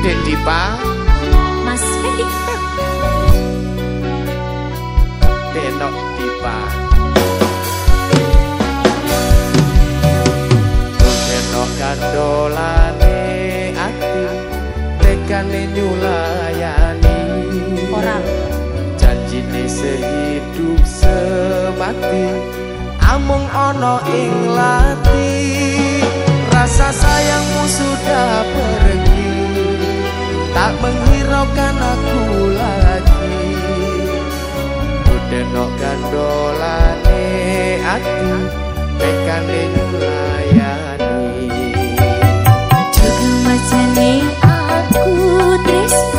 Dipa. Mas Fendi Denok Dipa. Denok kandolane ati Tekane nyulayani. Orang Janjine sehidup semati Amung ono ing lati. Rasa sayangmu menghiraukan aku lagi. Udenok gandolane ati Tekane nyulayani Juga macane aku tresno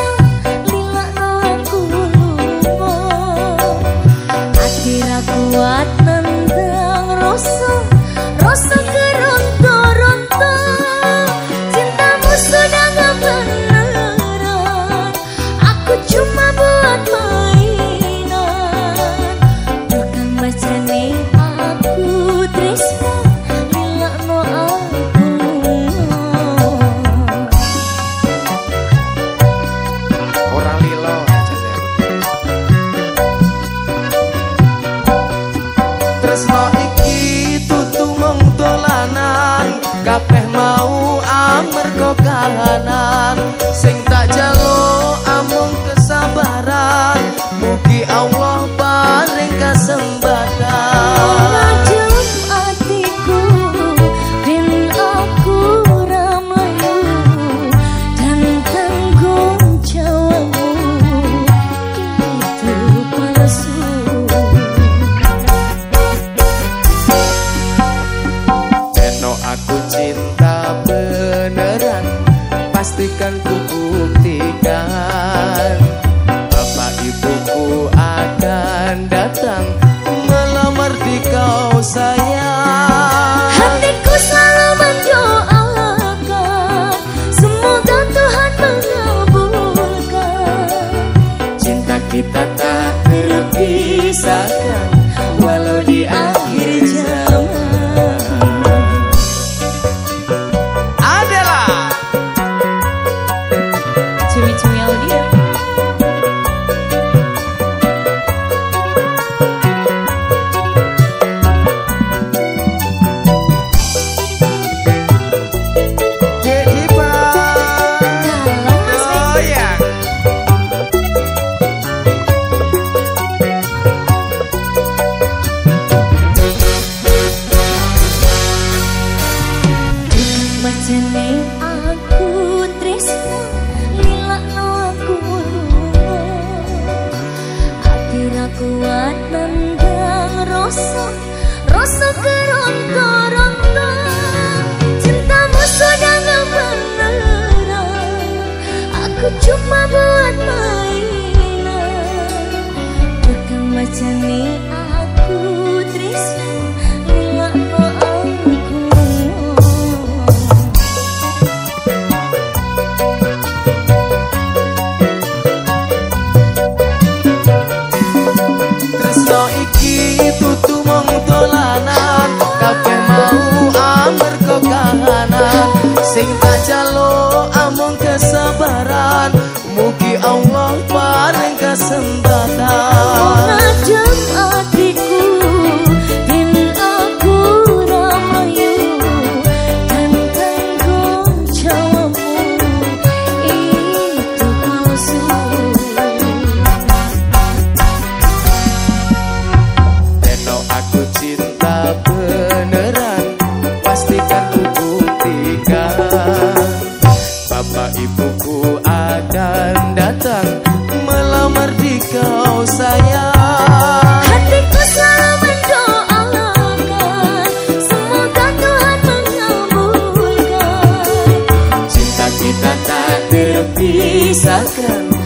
tutu mung dolanan kabeh mau amarga kahanan sing tak jaluk amung kesabaran mugi Allah paring kasembatan buktikan Bapak ibuku akan datang Melamar di kau sayang. Hatiku selalu mendoakan. Semoga Tuhan mengabulkan. Cinta kita tak terpisahkan Walau di akhir Macene aku tresno lilakno aku lunga Hati ra kuat nendang rasa rasa keronta-ronta Cintamu sudah gak Aku cuma buat mainan. Bukan macane aku tresno Kalau among kesabaran Mugi Allah paring kasentan Sacramento.